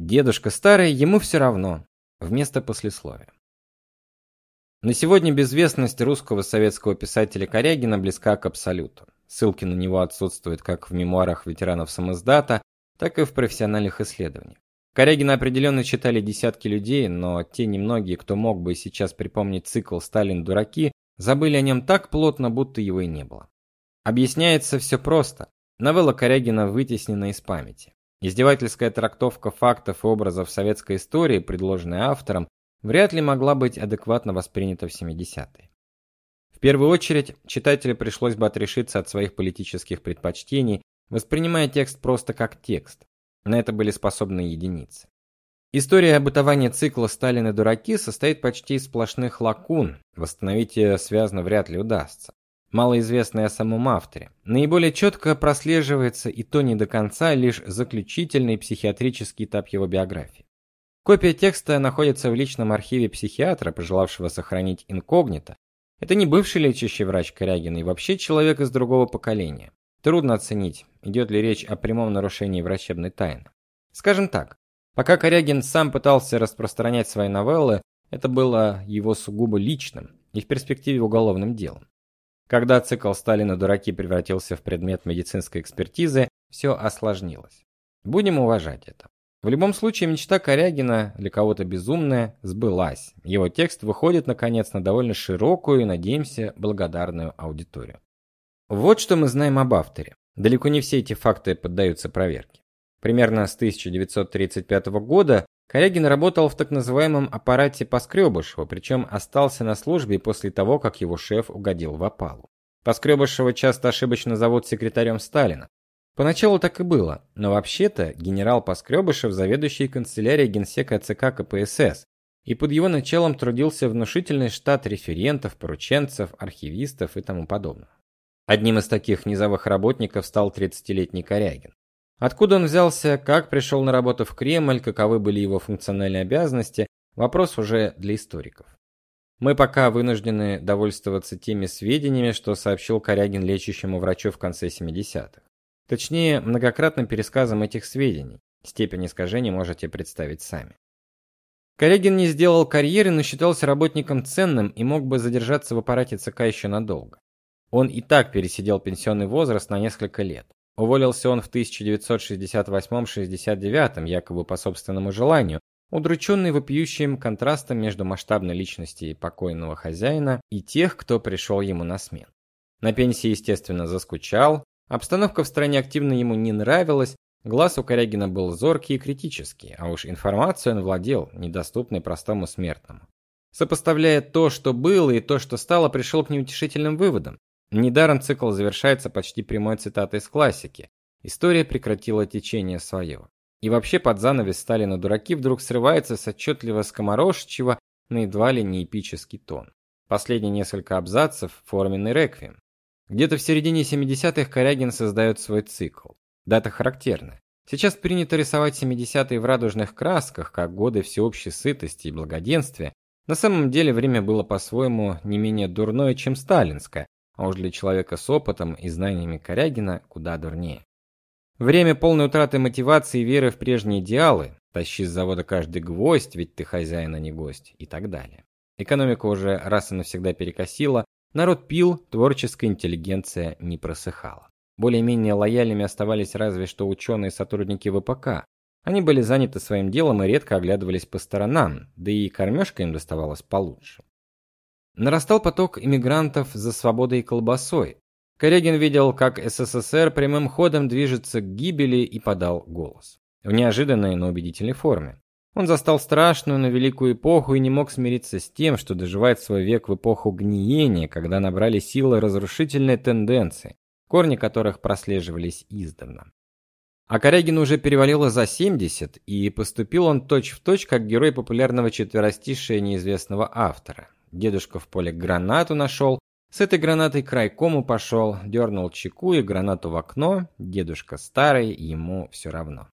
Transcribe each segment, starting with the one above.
Дедушка старый, ему все равно. Вместо послесловия. На сегодня безвестность русского советского писателя Корягина близка к абсолюту. Ссылки на него отсутствуют как в мемуарах ветеранов самоздата, так и в профессиональных исследованиях. Корягина определенно читали десятки людей, но те немногие, кто мог бы сейчас припомнить цикл Сталин дураки, забыли о нем так плотно, будто его и не было. Объясняется все просто. Новелла Корягина вытеснена из памяти. Издевательская трактовка фактов и образов советской истории, предложенная автором, вряд ли могла быть адекватно воспринята в 70-е. В первую очередь, читателю пришлось бы отрешиться от своих политических предпочтений, воспринимая текст просто как текст. На это были способны единицы. История бытования цикла Сталин и дураки состоит почти из сплошных лакун. Восстановить ее связно вряд ли удастся. Малоизвестная о самом авторе. Наиболее четко прослеживается и то не до конца лишь заключительный психиатрический этап его биографии. Копия текста находится в личном архиве психиатра, пожелавшего сохранить инкогнито. Это не бывший лечащий врач Корягина и вообще человек из другого поколения. Трудно оценить, идет ли речь о прямом нарушении врачебной тайны. Скажем так, пока Корягин сам пытался распространять свои новеллы, это было его сугубо личным и в перспективе уголовным делом. Когда цикл Сталина дураки превратился в предмет медицинской экспертизы, все осложнилось. Будем уважать это. В любом случае мечта Корягина, для кого-то безумная, сбылась. Его текст выходит наконец на довольно широкую и, надеемся, благодарную аудиторию. Вот что мы знаем об авторе. Далеко не все эти факты поддаются проверке. Примерно с 1935 года Корягин работал в так называемом аппарате Поскребышева, причем остался на службе после того, как его шеф угодил в опалу. Поскребышева часто ошибочно зовут секретарем Сталина. Поначалу так и было, но вообще-то генерал Поскребышев заведующий канцелярией генсека ЦК КПСС, и под его началом трудился внушительный штат референтов, порученцев, архивистов и тому подобного. Одним из таких низовых работников стал 30-летний Корягин. Откуда он взялся, как пришел на работу в Кремль, каковы были его функциональные обязанности вопрос уже для историков. Мы пока вынуждены довольствоваться теми сведениями, что сообщил Корягин лечащему врачу в конце 70-х. Точнее, многократным пересказом этих сведений. Степень искажений можете представить сами. Корягин не сделал карьеры, но считался работником ценным и мог бы задержаться в аппарате ЦК еще надолго. Он и так пересидел пенсионный возраст на несколько лет. Уволился он в 1968-69, якобы по собственному желанию, удрученный вопиющим контрастом между масштабной личностью покойного хозяина и тех, кто пришел ему на смену. На пенсии, естественно, заскучал, обстановка в стране активно ему не нравилась, глаз у Корягина был зоркий и критический, а уж информацию он владел, недоступной простому смертному. Сопоставляя то, что было, и то, что стало, пришел к неутешительным выводам. Недаром цикл завершается почти прямой цитатой из классики. История прекратила течение свое. И вообще под занавес Сталина дураки вдруг срывается с отчетливо скоморошечего на едва ли не эпический тон. Последние несколько абзацев форменный реквием. Где-то в середине 70-х Корягин создает свой цикл. Дата характерная. Сейчас принято рисовать 70-е в радужных красках, как годы всеобщей сытости и благоденствия. На самом деле время было по-своему не менее дурное, чем сталинское, а уж для человека с опытом и знаниями Корягина куда дурнее. Время полной утраты мотивации и веры в прежние идеалы, тащи с завода каждый гвоздь, ведь ты хозяин, а не гость, и так далее. Экономика уже раз и навсегда перекосила, народ пил, творческая интеллигенция не просыхала. Более-менее лояльными оставались разве что ученые и сотрудники ВПК. Они были заняты своим делом и редко оглядывались по сторонам, да и кормежка им доставалась получше. Нарастал поток иммигрантов за свободой и колбасой. Корягин видел, как СССР прямым ходом движется к гибели и подал голос. В неожиданной, но убедительной форме. Он застал страшную, но великую эпоху и не мог смириться с тем, что доживает свой век в эпоху гниения, когда набрали силы разрушительные тенденции, корни которых прослеживались издавна. А Корягину уже перевалило за 70, и поступил он точь-в-точь, точь, как герой популярного четверостишия неизвестного автора. Дедушка в поле гранату нашел. С этой гранатой крайкому пошел, дернул чеку и гранату в окно. Дедушка старый, ему все равно.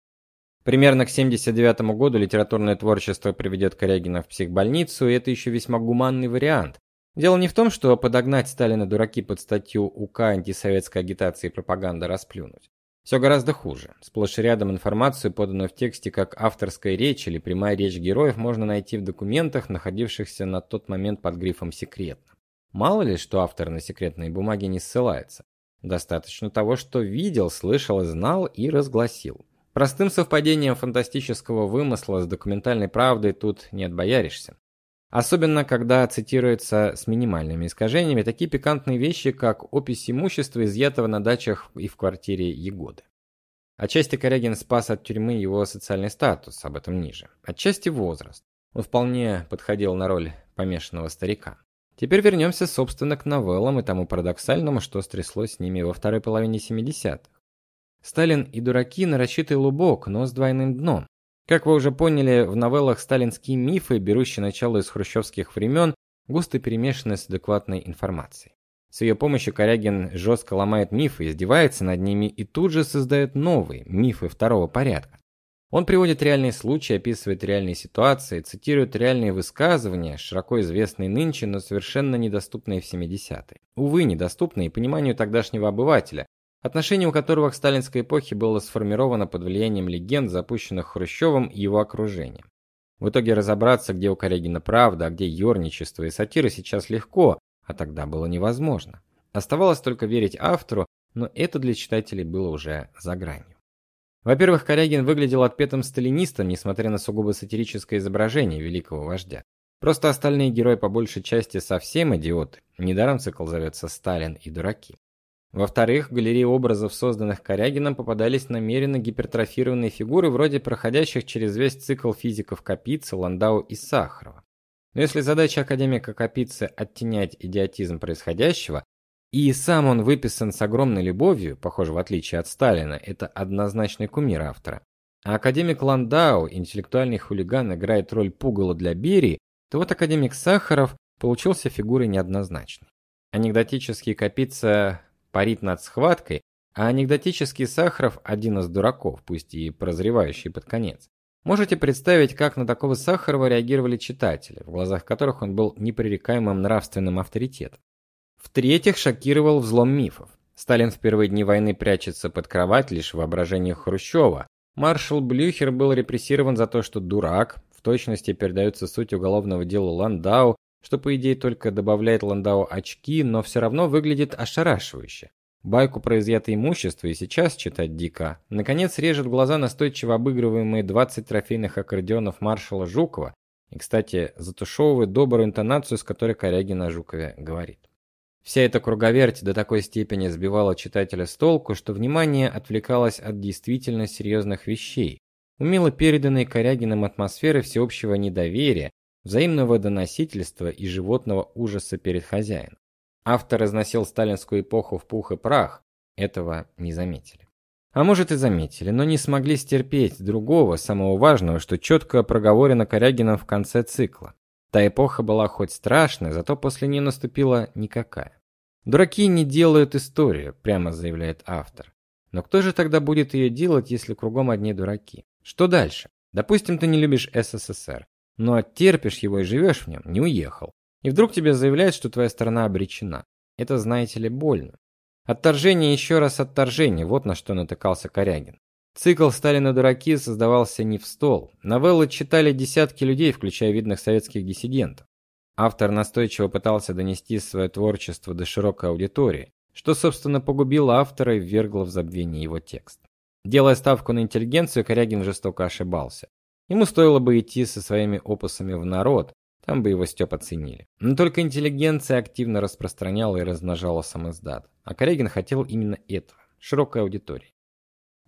Примерно к 79 году литературное творчество приведет Корягина в психбольницу, и это еще весьма гуманный вариант. Дело не в том, что подогнать Сталина дураки под статью УК антисоветской агитации и пропаганда расплюнуть. Все гораздо хуже. Сплошь рядом информацию, поданную в тексте как авторская речь или прямая речь героев, можно найти в документах, находившихся на тот момент под грифом «секретно». Мало ли, что автор на секретные бумаги не ссылается. Достаточно того, что видел, слышал, знал и разгласил. Простым совпадением фантастического вымысла с документальной правдой тут не отбояришься. Особенно, когда цитируются с минимальными искажениями такие пикантные вещи, как опись имущества, изъятого на дачах и в квартире Егоды. Отчасти Корягин спас от тюрьмы его социальный статус, об этом ниже. Отчасти возраст. Он вполне подходил на роль помешанного старика. Теперь вернемся, собственно, к новеллам и тому парадоксальному, что стряслось с ними во второй половине 70-х. Сталин и дураки нарочитый лубок, но с двойным дном. Как вы уже поняли, в новеллах сталинские мифы, берущие начало из хрущевских времен, густо перемешаны с адекватной информацией. С ее помощью Корягин жестко ломает мифы, издевается над ними и тут же создает новые мифы второго порядка. Он приводит реальные случаи, описывает реальные ситуации, цитирует реальные высказывания, широко известные нынче, но совершенно недоступные в 70-е. Увы, недоступные пониманию тогдашнего обывателя, отношение у которого к сталинской эпохе было сформировано под влиянием легенд, запущенных Хрущевым и его окружением. В итоге разобраться, где у Корягина правда, а где ёрничество и сатира сейчас легко, а тогда было невозможно. Оставалось только верить автору, но это для читателей было уже за гранью. Во-первых, Корягин выглядел отпетым сталинистом, несмотря на сугубо сатирическое изображение великого вождя. Просто остальные герои по большей части совсем идиоты. Недаром цикл зовется Сталин и дураки. Во-вторых, в галерее образов, созданных Корягином, попадались намеренно гипертрофированные фигуры, вроде проходящих через весь цикл физиков Капицы, Ландау и Сахарова. Но если задача академика Капицы оттенять идиотизм происходящего, и сам он выписан с огромной любовью, похоже, в отличие от Сталина, это однозначный кумир автора. А академик Ландау, интеллектуальный хулиган, играет роль пугала для Берии, то вот академик Сахаров получился фигурой неоднозначной. Анекдотический Капица парит над схваткой, а анекдотический Сахаров один из дураков, пусть и прозревающий под конец. Можете представить, как на такого Сахарова реагировали читатели, в глазах которых он был непререкаемым нравственным авторитетом. В-третьих, шокировал взлом мифов. Сталин в первые дни войны прячется под кровать лишь в воображении Хрущева. Маршал Блюхер был репрессирован за то, что дурак, в точности передается суть уголовного дела Ландау, что по идее только добавляет Ландау очки, но все равно выглядит ошарашивающе. Байку про изъятое имущество и сейчас читать дико. Наконец режет глаза настойчиво обыгрываемые 20 трофейных аккордеонов маршала Жукова. И, кстати, затушевывает добрую интонацию, с которой Корягин о Жукове говорит. Вся эта круговерть до такой степени сбивала читателя с толку, что внимание отвлекалось от действительно серьезных вещей, умело переданной Корягиным атмосферы всеобщего недоверия, взаимного доносительства и животного ужаса перед хозяином. Автор разносил сталинскую эпоху в пух и прах. Этого не заметили. А может и заметили, но не смогли стерпеть другого, самого важного, что четко проговорено Корягином в конце цикла. Та эпоха была хоть страшная, зато после нее наступила никакая. Дураки не делают историю, прямо заявляет автор. Но кто же тогда будет ее делать, если кругом одни дураки? Что дальше? Допустим, ты не любишь СССР, но терпишь его и живешь в нем, не уехал. И вдруг тебе заявляют, что твоя страна обречена. Это, знаете ли, больно. Отторжение еще раз отторжение, вот на что натыкался Корягин. Цикл Сталина дураки создавался не в стол. Новеллы читали десятки людей, включая видных советских диссидентов. Автор настойчиво пытался донести свое творчество до широкой аудитории, что, собственно, погубило автора и ввергло в забвение его текст. Делая ставку на интеллигенцию, Корягин жестоко ошибался. Ему стоило бы идти со своими опусами в народ, там бы его Степ оценили. Но только интеллигенция активно распространяла и размножала сам. А Корягин хотел именно этого широкой аудитории.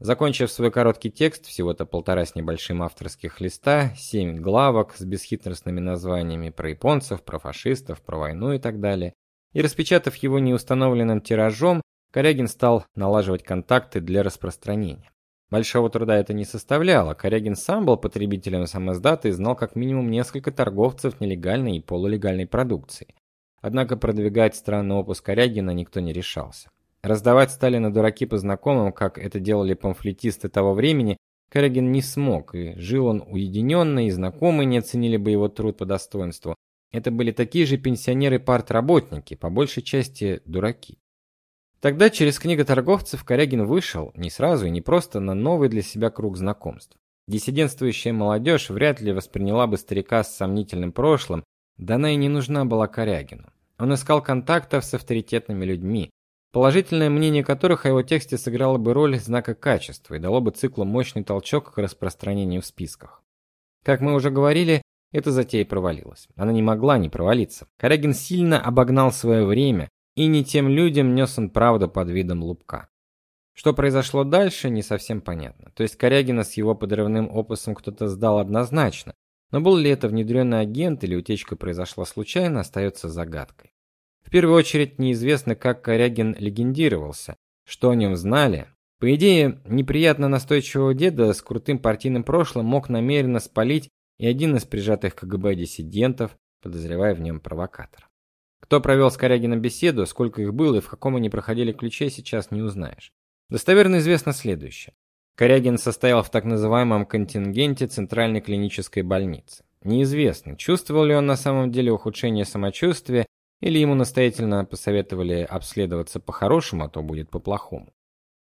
Закончив свой короткий текст, всего-то полтора с небольшим авторских листа, семь главок с бесхитростными названиями про японцев, про фашистов, про войну и так далее, и распечатав его неустановленным тиражом, Корягин стал налаживать контакты для распространения. Большого труда это не составляло. Корягин сам был потребителем самоздата и знал как минимум несколько торговцев нелегальной и полулегальной продукцией. Однако продвигать странный опус Корягина никто не решался. Раздавать стали на дураки по знакомым, как это делали памфлетисты того времени, Корягин не смог, и жил он уединенно, и знакомые не оценили бы его труд по достоинству. Это были такие же пенсионеры-партработники, по большей части дураки. Тогда через книготорговцев Корягин вышел не сразу и не просто на новый для себя круг знакомств. Диссидентствующая молодежь вряд ли восприняла бы старика с сомнительным прошлым, да она и не нужна была Корягину. Он искал контактов с авторитетными людьми, положительное мнение которых о его тексте сыграло бы роль знака качества и дало бы циклу мощный толчок к распространению в списках. Как мы уже говорили, эта затея провалилась. Она не могла не провалиться. Корягин сильно обогнал свое время, и не тем людям нес он правду под видом лупка. Что произошло дальше, не совсем понятно. То есть Корягина с его подрывным опусом кто-то сдал однозначно, но был ли это внедренный агент или утечка произошла случайно, остается загадкой. В первую очередь неизвестно, как Корягин легендировался, что о нем знали. По идее, неприятно настойчивого деда с крутым партийным прошлым мог намеренно спалить и один из прижатых КГБ диссидентов, подозревая в нем провокатора. Кто провел с Корягином беседу, сколько их было и в каком они проходили ключе, сейчас не узнаешь. Достоверно известно следующее. Корягин состоял в так называемом контингенте Центральной клинической больницы. Неизвестно, чувствовал ли он на самом деле ухудшение самочувствия или ему настоятельно посоветовали обследоваться по-хорошему, а то будет по-плохому.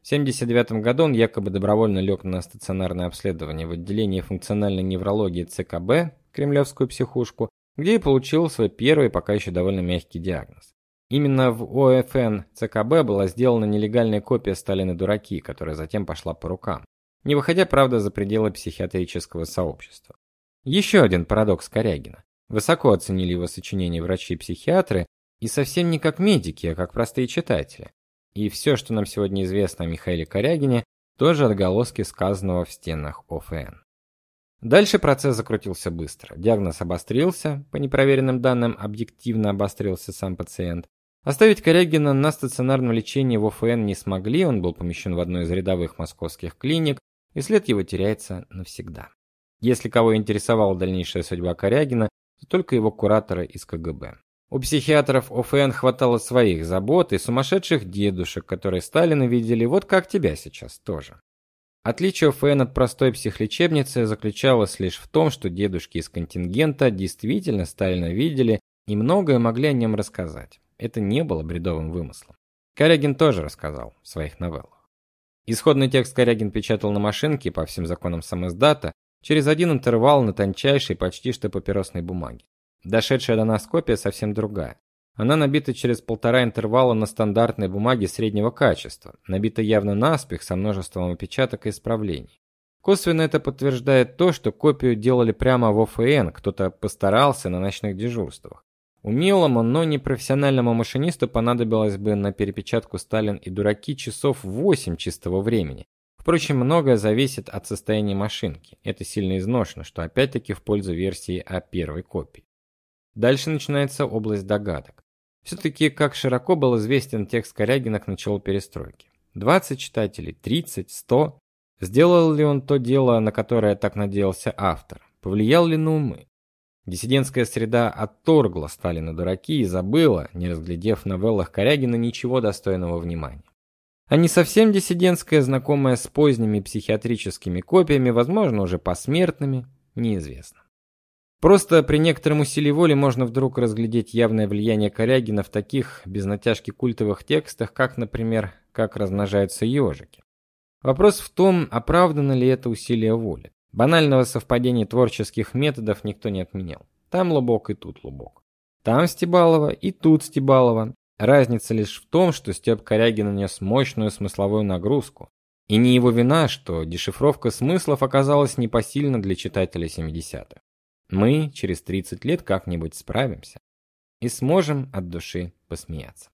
В 79 году он якобы добровольно лег на стационарное обследование в отделении функциональной неврологии ЦКБ, Кремлевскую психушку, где и получил свой первый, пока еще довольно мягкий диагноз. Именно в ОФН ЦКБ была сделана нелегальная копия Сталина дураки, которая затем пошла по рукам, не выходя, правда, за пределы психиатрического сообщества. Еще один парадокс Корягина. Высоко оценили его сочинения врачи и психиатры, и совсем не как медики, а как простые читатели. И все, что нам сегодня известно о Михаиле Корягине, тоже отголоски сказанного в стенах ОФН. Дальше процесс закрутился быстро. Диагноз обострился, по непроверенным данным, объективно обострился сам пациент. Оставить Корягина на стационарном лечении в ОФН не смогли, он был помещен в одну из рядовых московских клиник, и след его теряется навсегда. Если кого интересовала дальнейшая судьба Корягина, то только его кураторы из КГБ. У психиатров ОФН хватало своих забот и сумасшедших дедушек, которые Сталина видели вот как тебя сейчас тоже. Отличие ОФН от простой психлечебницы заключалось лишь в том, что дедушки из контингента действительно Сталина видели и многое могли о нем рассказать. Это не было бредовым вымыслом. Корягин тоже рассказал в своих новеллах. Исходный текст Корягин печатал на машинке по всем законам самоздата через один интервал на тончайшей, почти что папиросной бумаге. Дошедшая до нас копия совсем другая. Она набита через полтора интервала на стандартной бумаге среднего качества, набита явно наспех со множеством опечаток и исправлений. Косвенно это подтверждает то, что копию делали прямо в ОФН, кто-то постарался на ночных дежурствах. Умелому, но не профессиональному машинисту понадобилось бы на перепечатку Сталин и дураки часов 8 чистого времени. Впрочем, многое зависит от состояния машинки. Это сильно изношено, что опять-таки в пользу версии о первой копии. Дальше начинается область догадок. все таки как широко был известен текст Корягина к началу перестройки. 20 читателей, 30, 100. Сделал ли он то дело, на которое так надеялся автор? Повлиял ли на умы? Диссидентская среда отторгла Сталина дураки и забыла, не разглядев в новеллах Корягина ничего достойного внимания. А не совсем диссидентская, знакомая с поздними психиатрическими копиями, возможно, уже посмертными, неизвестно. Просто при некотором усилии воли можно вдруг разглядеть явное влияние Корягина в таких без натяжки культовых текстах, как, например, как размножаются ежики. Вопрос в том, оправдано ли это усилие воли. Банального совпадения творческих методов никто не отменял. Там Лубок и тут Лубок. Там Стебалова и тут Стебалова. Разница лишь в том, что Степ Корягин нанес мощную смысловую нагрузку. И не его вина, что дешифровка смыслов оказалась непосильна для читателя 70-х. Мы через 30 лет как-нибудь справимся и сможем от души посмеяться.